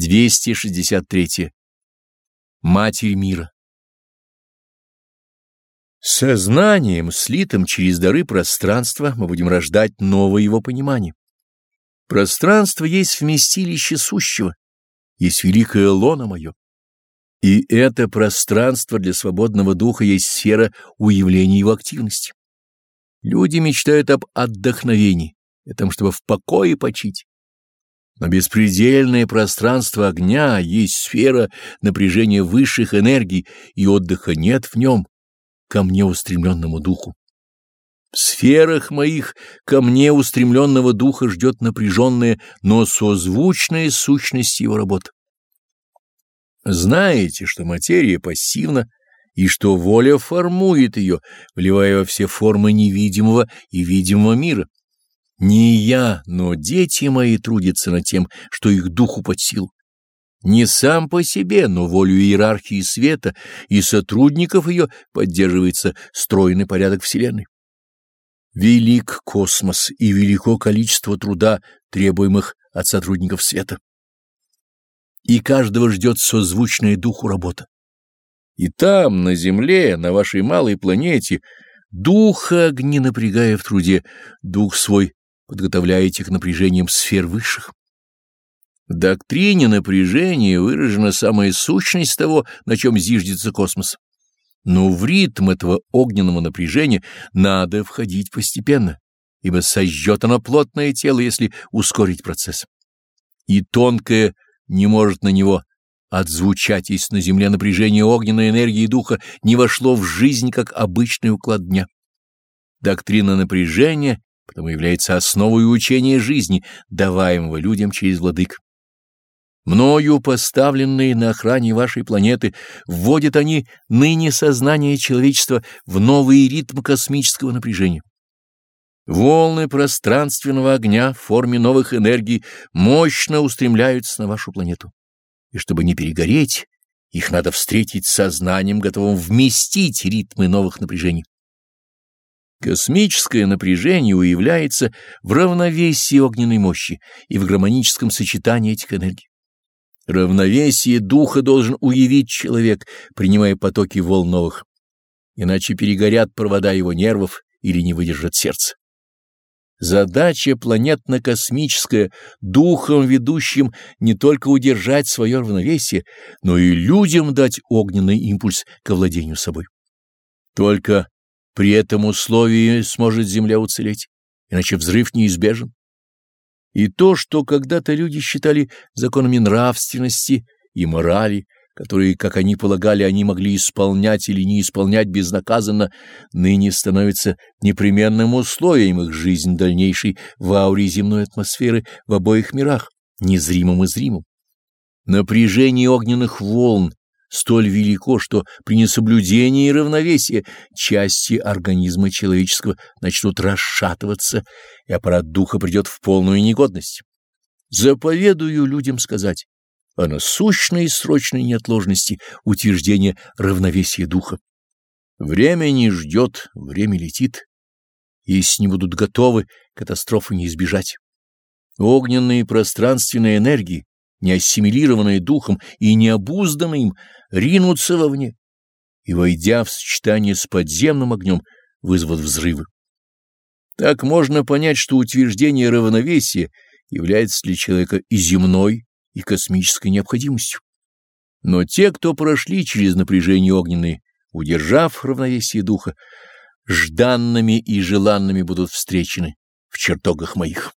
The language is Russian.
263. Матерь мира. Сознанием, слитым через дары пространства, мы будем рождать новое его понимание. Пространство есть вместилище сущего, есть великое лоно мое. И это пространство для свободного духа есть сфера уявления его активности. Люди мечтают об отдохновении, о том, чтобы в покое почить. Но беспредельное пространство огня есть сфера напряжения высших энергий, и отдыха нет в нем, ко мне устремленному духу. В сферах моих ко мне устремленного духа ждет напряженная, но созвучная сущность его работы. Знаете, что материя пассивна, и что воля формует ее, вливая во все формы невидимого и видимого мира. Не я, но дети мои трудятся над тем, что их духу под силу. Не сам по себе, но волю иерархии света и сотрудников ее поддерживается стройный порядок Вселенной. Велик космос и велико количество труда, требуемых от сотрудников света. И каждого ждет созвучная духу работа. И там, на Земле, на вашей малой планете, духа огни напрягая в труде, дух свой подготовляете к напряжениям сфер высших. В доктрине напряжения выражена самая сущность того, на чем зиждется космос. Но в ритм этого огненного напряжения надо входить постепенно, ибо сожжет оно плотное тело, если ускорить процесс. И тонкое не может на него отзвучать, если на Земле напряжение огненной энергии духа не вошло в жизнь, как обычный уклад дня. Доктрина напряжения потому является основой учения жизни, даваемого людям через владык. Мною поставленные на охране вашей планеты, вводят они ныне сознание человечества в новый ритм космического напряжения. Волны пространственного огня в форме новых энергий мощно устремляются на вашу планету. И чтобы не перегореть, их надо встретить сознанием, готовым вместить ритмы новых напряжений. Космическое напряжение уявляется в равновесии огненной мощи и в гармоническом сочетании этих энергий. Равновесие духа должен уявить человек, принимая потоки волн новых, иначе перегорят провода его нервов или не выдержат сердце. Задача планетно-космическая, духом ведущим не только удержать свое равновесие, но и людям дать огненный импульс к владению собой. Только при этом условии сможет Земля уцелеть, иначе взрыв неизбежен. И то, что когда-то люди считали законами нравственности и морали, которые, как они полагали, они могли исполнять или не исполнять безнаказанно, ныне становится непременным условием их жизни дальнейшей в ауре земной атмосферы в обоих мирах, незримом и зримом. Напряжение огненных волн столь велико, что при несоблюдении равновесия части организма человеческого начнут расшатываться, и аппарат духа придет в полную негодность. Заповедую людям сказать о насущной и срочной неотложности утверждения равновесия духа. Время не ждет, время летит. Если не будут готовы, катастрофы не избежать. Огненные пространственные энергии не ассимилированные духом и не обузданные им, ринутся вовне и, войдя в сочетание с подземным огнем, вызовут взрывы. Так можно понять, что утверждение равновесия является для человека и земной, и космической необходимостью. Но те, кто прошли через напряжение огненные, удержав равновесие духа, жданными и желанными будут встречены в чертогах моих.